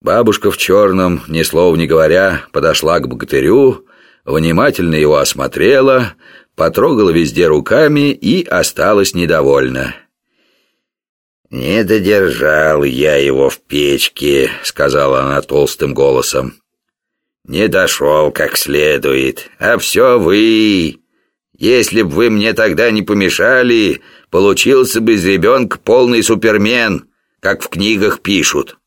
Бабушка в черном, ни слова не говоря, подошла к богатырю, внимательно его осмотрела, потрогала везде руками и осталась недовольна. «Не додержал я его в печке», — сказала она толстым голосом. «Не дошел как следует, а все вы. Если б вы мне тогда не помешали, получился бы из ребенка полный супермен, как в книгах пишут».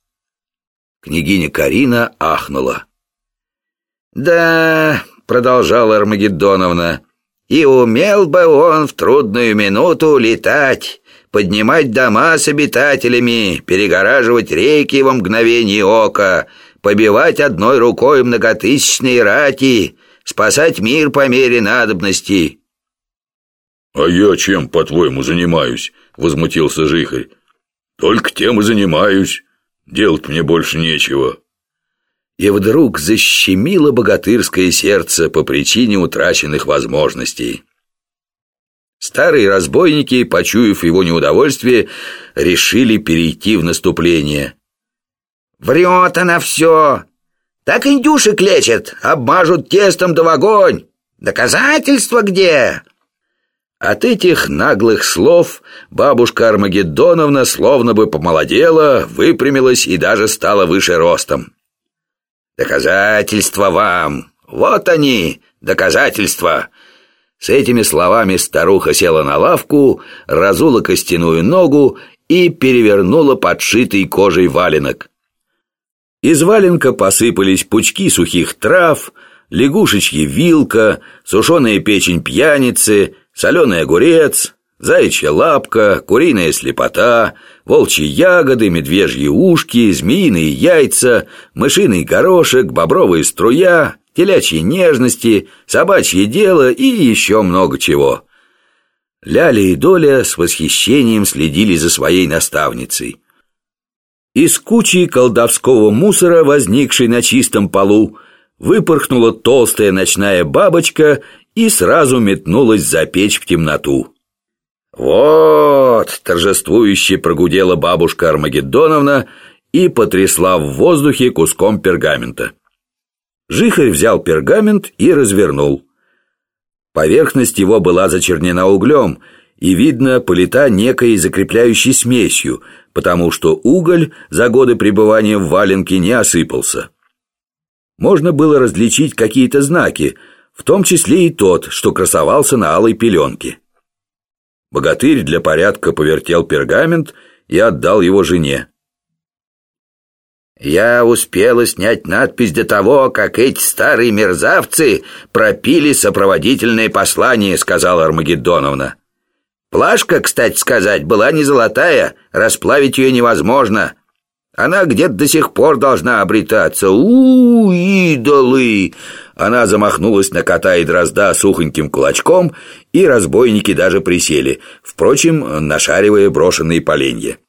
Княгиня Карина ахнула. «Да», — продолжала Армагеддоновна, — «и умел бы он в трудную минуту летать» поднимать дома с обитателями, перегораживать реки во мгновение ока, побивать одной рукой многотысячные рати, спасать мир по мере надобности». «А я чем, по-твоему, занимаюсь?» — возмутился Жихарь. «Только тем и занимаюсь. Делать мне больше нечего». И вдруг защемило богатырское сердце по причине утраченных возможностей. Старые разбойники, почуяв его неудовольствие, решили перейти в наступление. «Врет она все! Так индюшек лечат, обмажут тестом да в огонь! Доказательства где?» От этих наглых слов бабушка Армагеддоновна словно бы помолодела, выпрямилась и даже стала выше ростом. «Доказательства вам! Вот они, доказательства!» С этими словами старуха села на лавку, разула костяную ногу и перевернула подшитый кожей валенок. Из валенка посыпались пучки сухих трав, лягушечьи вилка, сушеная печень пьяницы, соленый огурец, заячья лапка, куриная слепота, волчьи ягоды, медвежьи ушки, змеиные яйца, мышиный горошек, бобровая струя, телячьи нежности, собачье дело и еще много чего. Ляля и Доля с восхищением следили за своей наставницей. Из кучи колдовского мусора, возникшей на чистом полу, выпорхнула толстая ночная бабочка и сразу метнулась за печь в темноту. «Вот!» — торжествующе прогудела бабушка Армагеддоновна и потрясла в воздухе куском пергамента. Жихарь взял пергамент и развернул. Поверхность его была зачернена углем, и видно полита некой закрепляющей смесью, потому что уголь за годы пребывания в валенке не осыпался. Можно было различить какие-то знаки, в том числе и тот, что красовался на алой пеленке. Богатырь для порядка повертел пергамент и отдал его жене. Я успела снять надпись до того, как эти старые мерзавцы пропили сопроводительное послание, сказала Армагеддоновна. Плашка, кстати сказать, была не золотая, расплавить ее невозможно. Она где-то до сих пор должна обретаться. У, -у идолы! Она замахнулась на кота и дрозда сухоньким кулачком, и разбойники даже присели, впрочем, нашаривая брошенные поленья.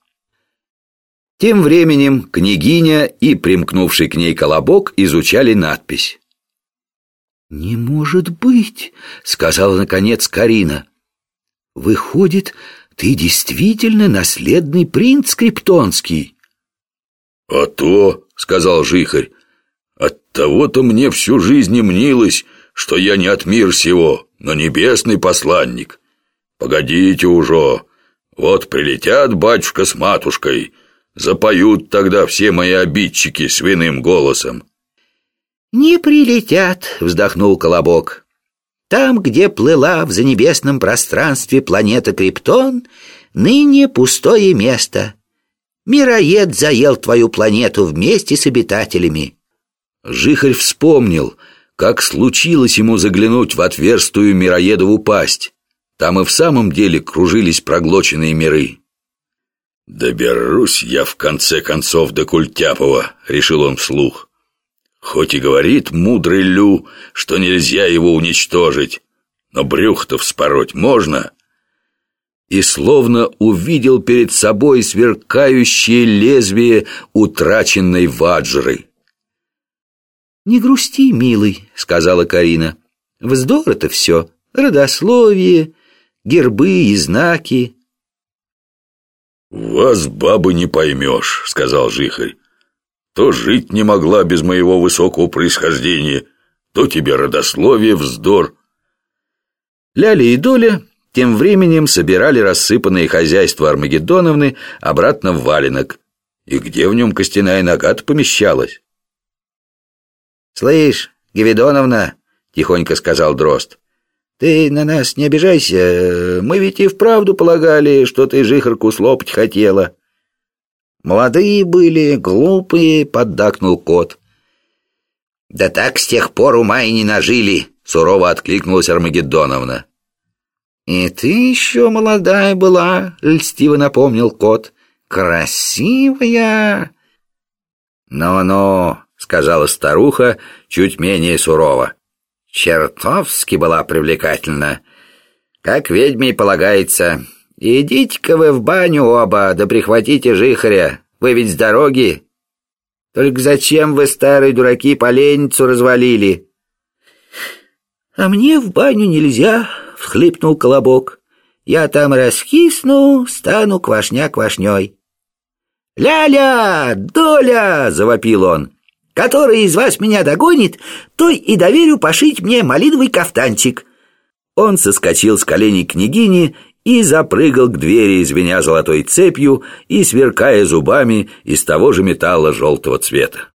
Тем временем княгиня и примкнувший к ней колобок изучали надпись. «Не может быть!» — сказала наконец Карина. «Выходит, ты действительно наследный принц Криптонский?» «А то!» — сказал Жихарь. «От того-то мне всю жизнь и мнилось, что я не от мир сего, но небесный посланник. Погодите уже, вот прилетят батюшка с матушкой» Запоют тогда все мои обидчики свиным голосом. «Не прилетят», — вздохнул Колобок. «Там, где плыла в занебесном пространстве планета Криптон, ныне пустое место. Мироед заел твою планету вместе с обитателями». Жихарь вспомнил, как случилось ему заглянуть в отверстую мироедову пасть. Там и в самом деле кружились проглоченные миры. «Доберусь я в конце концов до Культяпова», — решил он вслух. «Хоть и говорит мудрый Лю, что нельзя его уничтожить, но брюх-то вспороть можно». И словно увидел перед собой сверкающее лезвие утраченной ваджры. «Не грусти, милый», — сказала Карина. «Вздор это все, родословие, гербы и знаки». «Вас, бабы, не поймешь», — сказал Жихарь. То жить не могла без моего высокого происхождения, то тебе родословие вздор. Ляля и Доля тем временем собирали рассыпанные хозяйства Армагеддоновны обратно в валенок. И где в нем костяная нога помещалась? «Слышь, Геведоновна», — тихонько сказал Дрозд, «ты на нас не обижайся, мы ведь и вправду полагали, что ты жихарку слопать хотела». «Молодые были, глупые», — поддакнул кот. «Да так с тех пор ума и не нажили», — сурово откликнулась Армагеддоновна. «И ты еще молодая была», — льстиво напомнил кот. «Красивая!» «Ну-ну», — сказала старуха, чуть менее сурово. «Чертовски была привлекательна. Как ведьме и полагается. Идите-ка вы в баню оба, да прихватите жихаря. Вы ведь с дороги. Только зачем вы, старые дураки, поленницу развалили?» «А мне в баню нельзя», — всхлипнул Колобок. «Я там раскисну, стану квашня-квашней». «Ля-ля! Доля!» — завопил он. «Который из вас меня догонит, той и доверю пошить мне малиновый кафтанчик». Он соскочил с коленей княгини и запрыгал к двери, звеня золотой цепью и сверкая зубами из того же металла желтого цвета.